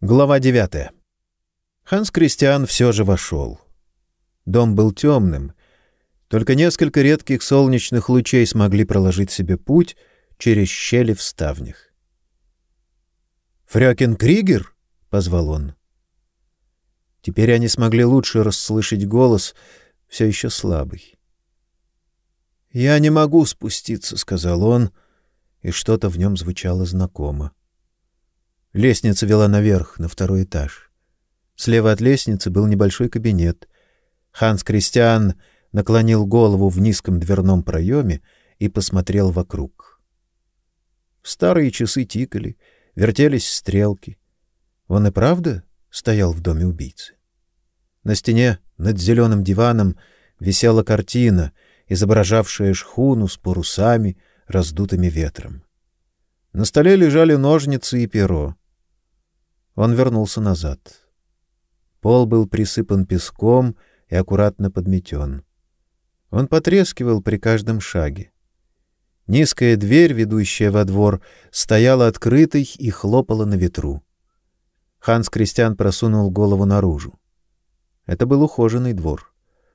Глава девятая. Ханс Кристиан все же вошел. Дом был темным. Только несколько редких солнечных лучей смогли проложить себе путь через щели в ставнях. «Фрёкен Кригер?» — позвал он. Теперь они смогли лучше расслышать голос, все еще слабый. «Я не могу спуститься», — сказал он, и что-то в нем звучало знакомо. Лестница вела наверх, на второй этаж. Слева от лестницы был небольшой кабинет. Ханс Кристиан наклонил голову в низком дверном проеме и посмотрел вокруг. Старые часы тикали, вертелись стрелки. Он и правда стоял в доме убийцы. На стене над зеленым диваном висела картина, изображавшая шхуну с парусами, раздутыми ветром. На столе лежали ножницы и перо. Он вернулся назад. Пол был присыпан песком и аккуратно подметен. Он потрескивал при каждом шаге. Низкая дверь, ведущая во двор, стояла открытой и хлопала на ветру. Ханс Кристиан просунул голову наружу. Это был ухоженный двор.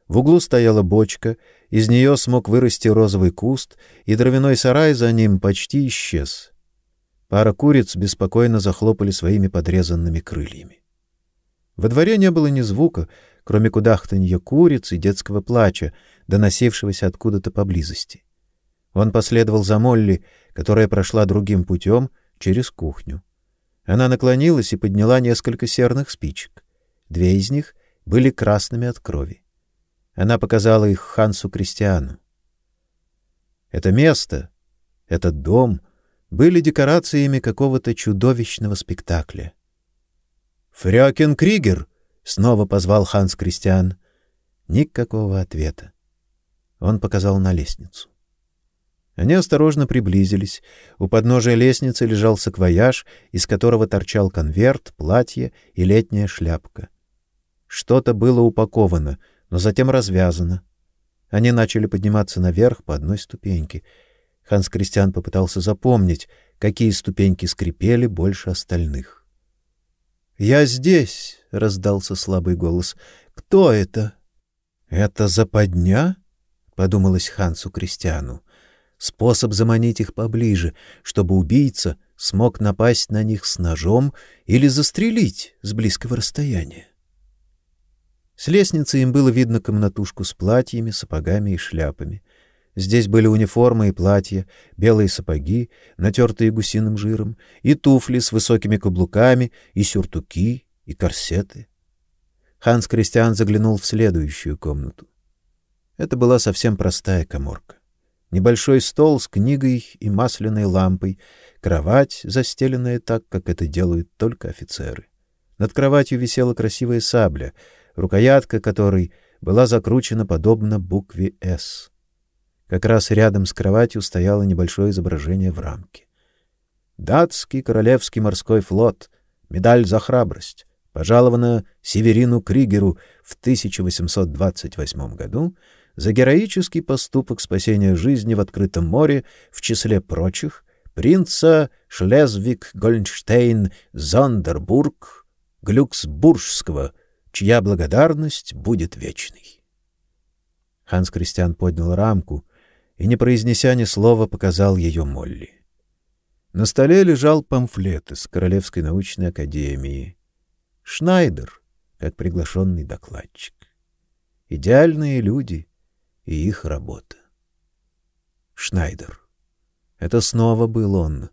В углу стояла бочка, из нее смог вырасти розовый куст, и дровяной сарай за ним почти исчез. Пара куриц беспокойно захлопали своими подрезанными крыльями. Во дворе не было ни звука, кроме кудахтанья куриц и детского плача, доносившегося откуда-то поблизости. Он последовал за Молли, которая прошла другим путем через кухню. Она наклонилась и подняла несколько серных спичек. Две из них были красными от крови. Она показала их Хансу Кристиану. Это место, этот дом — были декорациями какого-то чудовищного спектакля. «Фрёкен Кригер!» — снова позвал Ханс Кристиан. Никакого ответа. Он показал на лестницу. Они осторожно приблизились. У подножия лестницы лежал саквояж, из которого торчал конверт, платье и летняя шляпка. Что-то было упаковано, но затем развязано. Они начали подниматься наверх по одной ступеньке — Ханс Кристиан попытался запомнить, какие ступеньки скрипели больше остальных. "Я здесь", раздался слабый голос. "Кто это?" "Это западня?" подумалось Хансу Кристиану. Способ заманить их поближе, чтобы убийца смог напасть на них с ножом или застрелить с близкого расстояния. С лестницы им было видно комнатушку с платьями, сапогами и шляпами. Здесь были униформы и платья, белые сапоги, натертые гусиным жиром, и туфли с высокими каблуками, и сюртуки, и корсеты. Ханс Кристиан заглянул в следующую комнату. Это была совсем простая каморка. Небольшой стол с книгой и масляной лампой, кровать, застеленная так, как это делают только офицеры. Над кроватью висела красивая сабля, рукоятка которой была закручена подобно букве «С». Как раз рядом с кроватью стояло небольшое изображение в рамке. Датский королевский морской флот, медаль за храбрость, пожалована Северину Кригеру в 1828 году за героический поступок спасения жизни в открытом море, в числе прочих принца Шлезвиг-Гольнштейн-Зондербург Глюксбургского, чья благодарность будет вечной. Ханс Кристиан поднял рамку, и, не произнеся ни слова, показал ее Молли. На столе лежал памфлет из Королевской научной академии. Шнайдер, как приглашенный докладчик. Идеальные люди и их работа. Шнайдер. Это снова был он,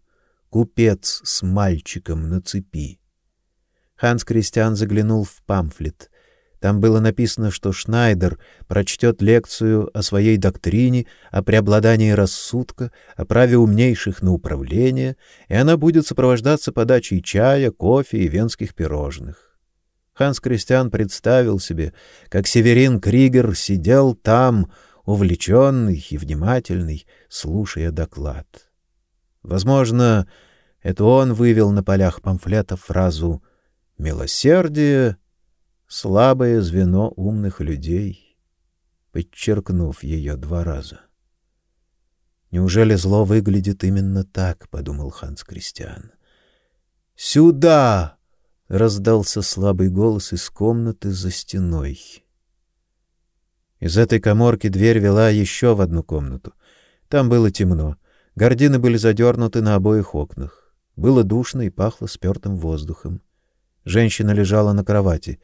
купец с мальчиком на цепи. Ханс Кристиан заглянул в памфлет. Там было написано, что Шнайдер прочтет лекцию о своей доктрине, о преобладании рассудка, о праве умнейших на управление, и она будет сопровождаться подачей чая, кофе и венских пирожных. Ханс Кристиан представил себе, как Северин Кригер сидел там, увлеченный и внимательный, слушая доклад. Возможно, это он вывел на полях памфлета фразу «Милосердие слабое звено умных людей, подчеркнув ее два раза. Неужели зло выглядит именно так, подумал Ханс Кристиан. Сюда! раздался слабый голос из комнаты за стеной. Из этой каморки дверь вела еще в одну комнату. Там было темно. Гардины были задернуты на обоих окнах. Было душно и пахло спертым воздухом. Женщина лежала на кровати.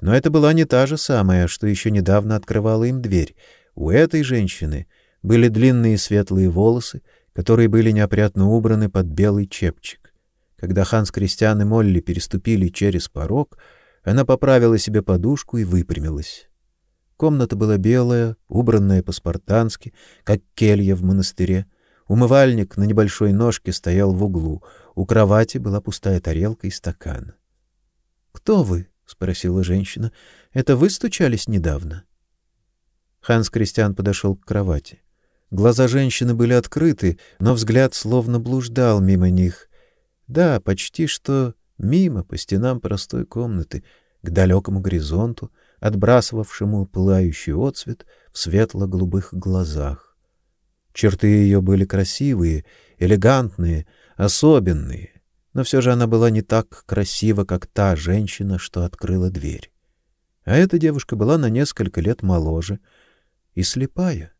Но это была не та же самая, что еще недавно открывала им дверь. У этой женщины были длинные светлые волосы, которые были неопрятно убраны под белый чепчик. Когда Ханс Кристиан и Молли переступили через порог, она поправила себе подушку и выпрямилась. Комната была белая, убранная по-спартански, как келья в монастыре. Умывальник на небольшой ножке стоял в углу. У кровати была пустая тарелка и стакан. "Кто вы?" Спросила женщина. "Это вы стучались недавно?" Ханс Кристиан подошел к кровати. Глаза женщины были открыты, но взгляд словно блуждал мимо них. Да, почти что мимо по стенам простой комнаты, к далекому горизонту, отбрасывавшему пылающий отсвет в светло-голубых глазах. Черты ее были красивые, элегантные, особенные, но все же она была не так красива, как та женщина, что открыла дверь. А эта девушка была на несколько лет моложе и слепая.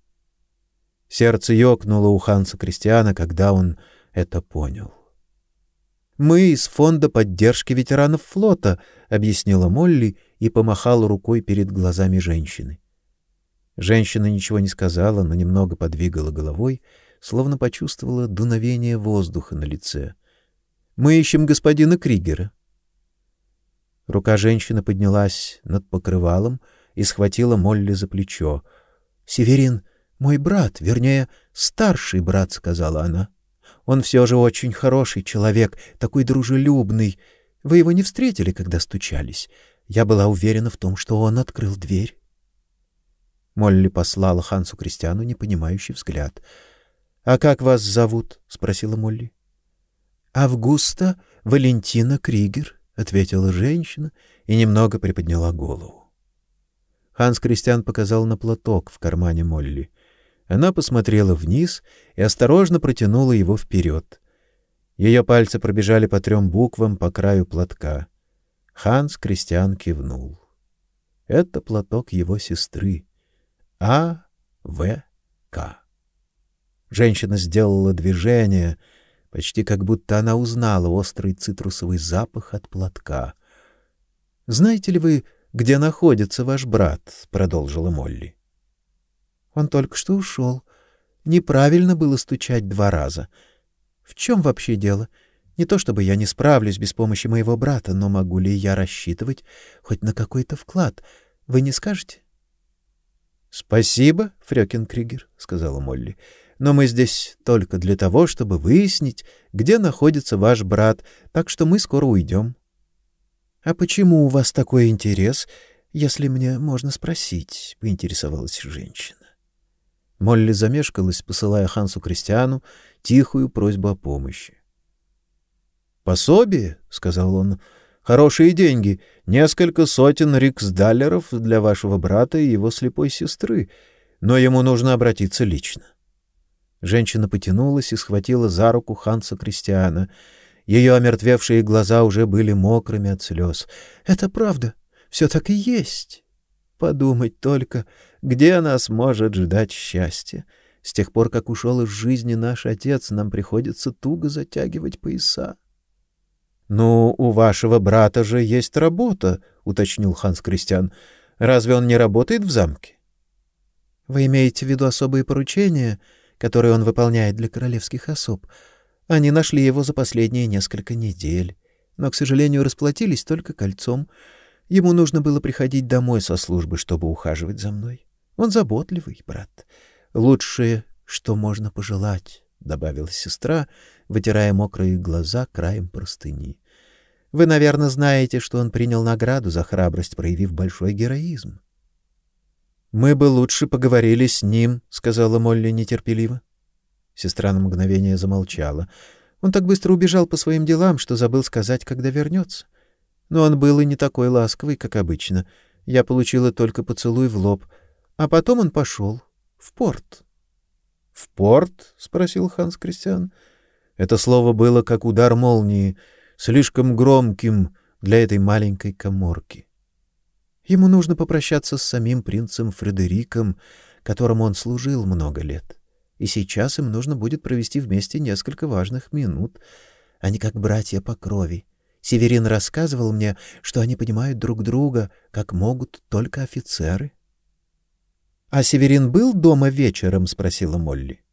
Сердце ёкнуло у Ханса Кристиана, когда он это понял. Мы из фонда поддержки ветеранов флота, объяснила Молли и помахала рукой перед глазами женщины. Женщина ничего не сказала, но немного подвигала головой, словно почувствовала дуновение воздуха на лице. Мы ищем господина Кригера. Рука женщины поднялась над покрывалом и схватила Молли за плечо. Северин мой брат, вернее, старший брат, сказала она. Он все же очень хороший человек, такой дружелюбный. Вы его не встретили, когда стучались. Я была уверена в том, что он открыл дверь. Молли послала Хансу Кристиану непонимающий взгляд. А как вас зовут? спросила Молли. Августа Валентина Кригер, ответила женщина и немного приподняла голову. Ханс Кристиан показал на платок в кармане Молли. Она посмотрела вниз и осторожно протянула его вперед. Ее пальцы пробежали по трем буквам по краю платка. Ханс Кристиан кивнул. Это платок его сестры. А В К. Женщина сделала движение, почти как будто она узнала острый цитрусовый запах от платка. Знаете ли вы, где находится ваш брат? продолжила Молли. Он только что ушел. Неправильно было стучать два раза. В чем вообще дело? Не то чтобы я не справлюсь без помощи моего брата, но могу ли я рассчитывать хоть на какой-то вклад? Вы не скажете? Спасибо, Фрёкин Кригер, сказала Молли. Но мы здесь только для того, чтобы выяснить, где находится ваш брат, так что мы скоро уйдем. А почему у вас такой интерес, если мне можно спросить, поинтересовалась женщина. Молли замешкалась, посылая Хансу Кристиану тихую просьбу о помощи. «Пособие», — сказал он, — «хорошие деньги, несколько сотен риксдаллеров для вашего брата и его слепой сестры, но ему нужно обратиться лично». Женщина потянулась и схватила за руку Ханса Кристиана. Ее омертвевшие глаза уже были мокрыми от слез. «Это правда, все так и есть». Подумать только, где нас может ждать счастье? С тех пор, как ушел из жизни наш отец, нам приходится туго затягивать пояса. Ну, у вашего брата же есть работа, уточнил Ханс Кристиан. Разве он не работает в замке? Вы имеете в виду особые поручения, которые он выполняет для королевских особ? Они нашли его за последние несколько недель, но, к сожалению, расплатились только кольцом. Ему нужно было приходить домой со службы, чтобы ухаживать за мной. Он заботливый, брат. Лучшее, что можно пожелать, добавила сестра, вытирая мокрые глаза краем простыни. Вы, наверное, знаете, что он принял награду за храбрость, проявив большой героизм. Мы бы лучше поговорили с ним, сказала Молли нетерпеливо. Сестра на мгновение замолчала. Он так быстро убежал по своим делам, что забыл сказать, когда вернется. Но он был и не такой ласковый, как обычно. Я получила только поцелуй в лоб, а потом он пошел в порт. В порт? спросил Ханс Кристиан. Это слово было как удар молнии, слишком громким, для этой маленькой коморки. Ему нужно попрощаться с самим принцем Фредериком, которому он служил много лет. И сейчас им нужно будет провести вместе несколько важных минут. Они как братья по крови. Северин рассказывал мне, что они понимают друг друга, как могут только офицеры. — А Северин был дома вечером? — спросила Молли.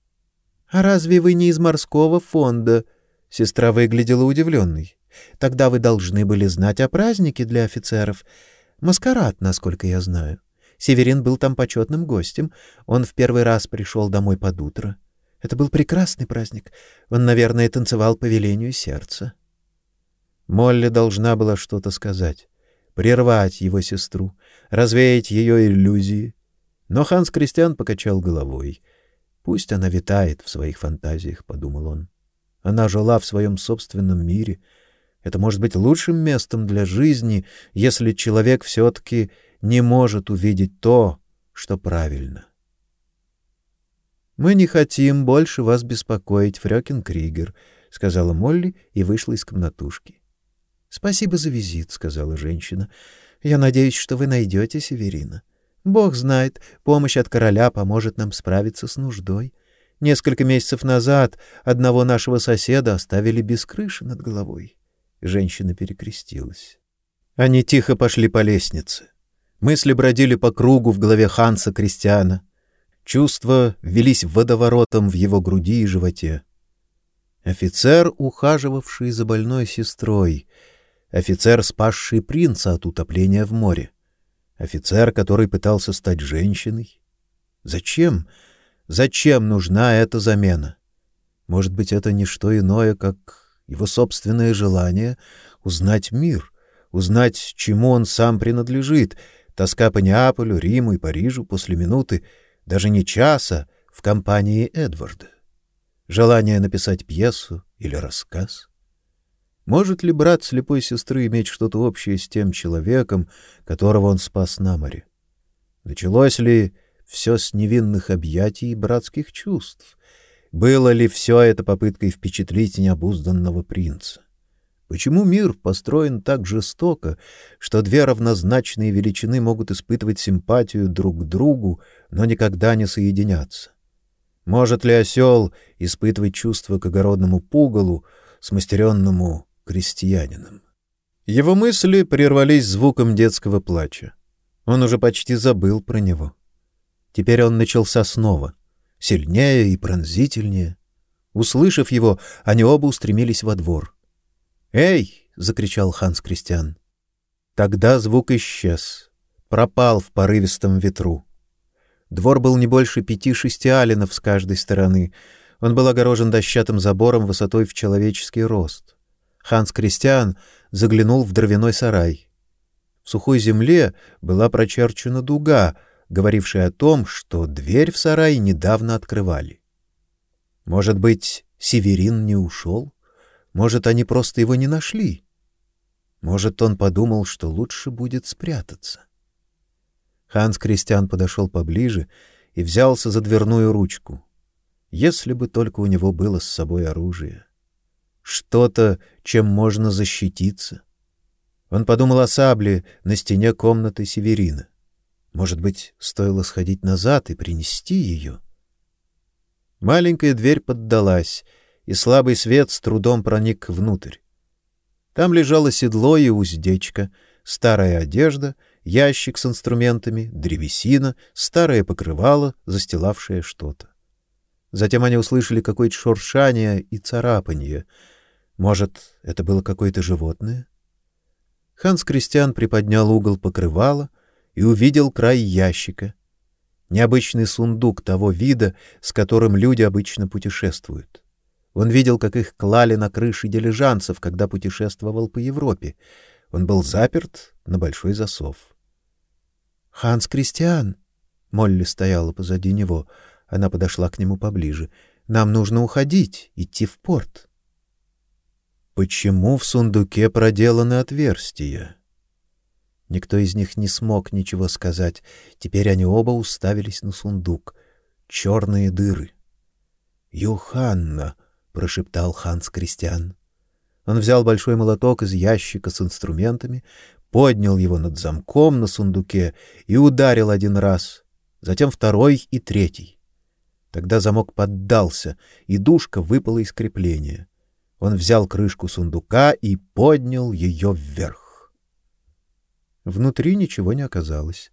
— А разве вы не из морского фонда? Сестра выглядела удивленной. — Тогда вы должны были знать о празднике для офицеров. Маскарад, насколько я знаю. Северин был там почетным гостем. Он в первый раз пришел домой под утро. Это был прекрасный праздник. Он, наверное, танцевал по велению сердца. Молли должна была что-то сказать, прервать его сестру, развеять ее иллюзии. Но Ханс Кристиан покачал головой. Пусть она витает в своих фантазиях, подумал он. Она жила в своем собственном мире. Это может быть лучшим местом для жизни, если человек все таки не может увидеть то, что правильно. Мы не хотим больше вас беспокоить, Фрёкин Кригер, сказала Молли и вышла из комнатушки. Спасибо за визит, сказала женщина. Я надеюсь, что вы найдете Северина. Бог знает, помощь от короля поможет нам справиться с нуждой. Несколько месяцев назад одного нашего соседа оставили без крыши над головой. Женщина перекрестилась. Они тихо пошли по лестнице. Мысли бродили по кругу в голове Ханса Кристиана. Чувства велись водоворотом в его груди и животе. Офицер, ухаживавший за больной сестрой, офицер, спасший принца от утопления в море, офицер, который пытался стать женщиной. Зачем? Зачем нужна эта замена? Может быть, это не что иное, как его собственное желание узнать мир, узнать, чему он сам принадлежит — Тоска по Неаполю, Риму и Парижу после минуты, даже не часа, в компании Эдварда. Желание написать пьесу или рассказ. Может ли брат слепой сестры иметь что-то общее с тем человеком, которого он спас на море? Началось ли все с невинных объятий и братских чувств? Было ли все это попыткой впечатлить необузданного принца? Почему мир построен так жестоко, что две равнозначные величины могут испытывать симпатию друг к другу, но никогда не соединяться? Может ли осел испытывать чувство к огородному пугалу, смастеренному крестьянином? Его мысли прервались звуком детского плача. Он уже почти забыл про него. Теперь он начался снова, сильнее и пронзительнее. Услышав его, они оба устремились во двор. "Эй!" закричал Ханс Кристиан. Тогда звук исчез, пропал в порывистом ветру. Двор был не больше пяти-шести алинов с каждой стороны. Он был огорожен дощатым забором высотой в человеческий рост. Ханс Кристиан заглянул в дровяной сарай. В сухой земле была прочерчена дуга, говорившая о том, что дверь в сарай недавно открывали. Может быть, Северин не ушел? Может, они просто его не нашли? Может, он подумал, что лучше будет спрятаться. Ханс Кристиан подошел поближе и взялся за дверную ручку. Если бы только у него было с собой оружие, что-то, чем можно защититься. Он подумал о сабле на стене комнаты Северина. Может быть, стоило сходить назад и принести ее? Маленькая дверь поддалась, и слабый свет с трудом проник внутрь. Там лежало седло и уздечка, старая одежда, ящик с инструментами, древесина, старое покрывало, застилавшее что-то. Затем они услышали какое-то шуршание и царапанье. Может, это было какое-то животное? Ханс Кристиан приподнял угол покрывала и увидел край ящика. Необычный сундук того вида, с которым люди обычно путешествуют. Он видел, как их клали на крыши дилижансов, когда путешествовал по Европе. Он был заперт на большой засов. Ханс Кристиан Молли стояла позади него. Она подошла к нему поближе. Нам нужно уходить, идти в порт. Почему в сундуке проделаны отверстия? Никто из них не смог ничего сказать. Теперь они оба уставились на сундук. Черные дыры. Юханна, прошептал Ханс Кристиан. Он взял большой молоток из ящика с инструментами, поднял его над замком на сундуке и ударил один раз, затем второй и третий. Тогда замок поддался, и душка выпала из крепления. Он взял крышку сундука и поднял ее вверх. Внутри ничего не оказалось.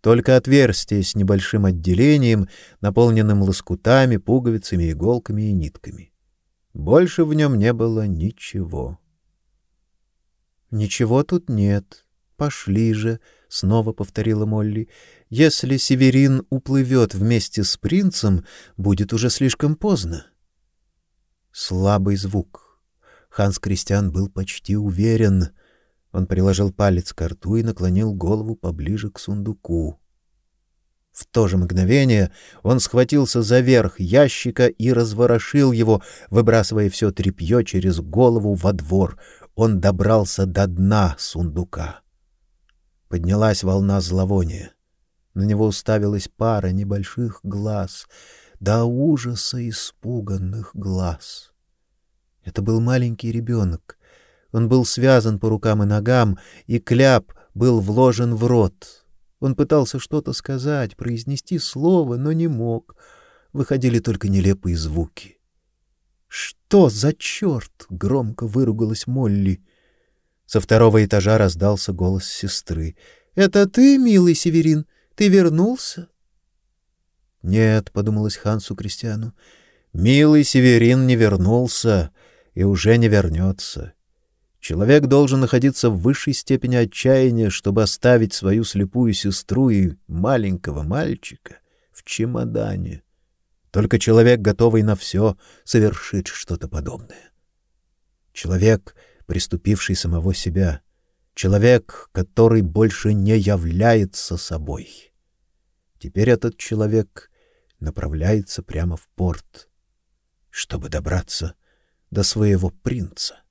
Только отверстие с небольшим отделением, наполненным лоскутами, пуговицами, иголками и нитками. Больше в нем не было ничего. Ничего тут нет. Пошли же, снова повторила Молли. Если Северин уплывет вместе с принцем, будет уже слишком поздно. Слабый звук. Ханс Кристиан был почти уверен. Он приложил палец к рту и наклонил голову поближе к сундуку. В то же мгновение он схватился за верх ящика и разворошил его, выбрасывая все тряпье через голову во двор. Он добрался до дна сундука. Поднялась волна зловония. На него уставилась пара небольших глаз, до ужаса испуганных глаз. Это был маленький ребенок. Он был связан по рукам и ногам, и кляп был вложен в рот. Он пытался что-то сказать, произнести слово, но не мог. Выходили только нелепые звуки. Что за черт? громко выругалась Молли. Со второго этажа раздался голос сестры. Это ты, милый Северин? Ты вернулся? Нет, подумалось Хансу Кристиану. Милый Северин не вернулся и уже не вернется. Человек должен находиться в высшей степени отчаяния, чтобы оставить свою слепую сестру и маленького мальчика в чемодане. Только человек, готовый на все, совершит что-то подобное. Человек, приступивший самого себя, человек, который больше не является собой. Теперь этот человек направляется прямо в порт, чтобы добраться до своего принца.